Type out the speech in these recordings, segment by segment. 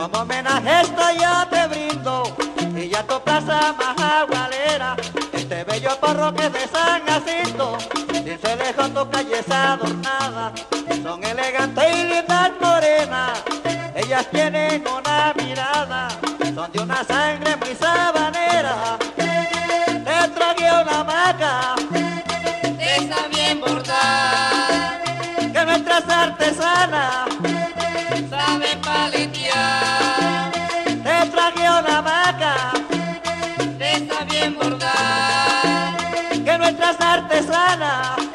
Como homenaje esto yo te brindo y ya tu plaza más agualera, este bello parroquio de San Jacinto, sin ser lejos tu calles adornadas, son elegantes y lindas morenas, ellas tienen una mirada, son de una sangre muy sabanera, te tragué una maca esa bien bordada, que nuestras artesanas saben paletear, te tragué una maca de esa bien bordada, que nuestras artesanas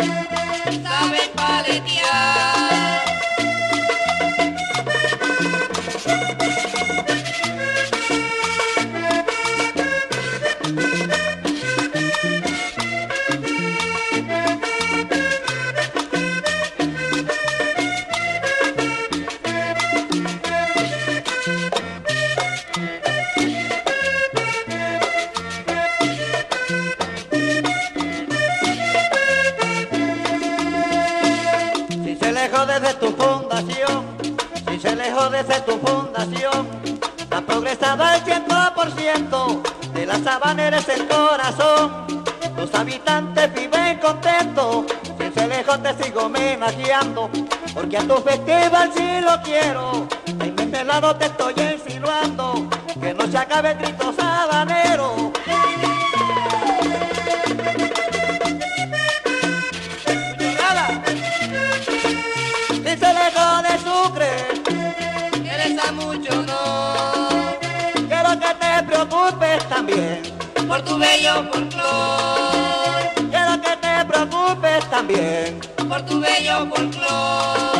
fundación, si se lejos desde tu fundación, ha progresado al ciento por ciento, de la sabana eres el corazón, tus habitantes viven contentos, si se lejos te sigo homenajeando, porque a tu festival sí lo quiero, en mi lado te estoy insinuando, que no se acabe el por tu bello folclor. Quiero que te preocupes también por tu bello folclor.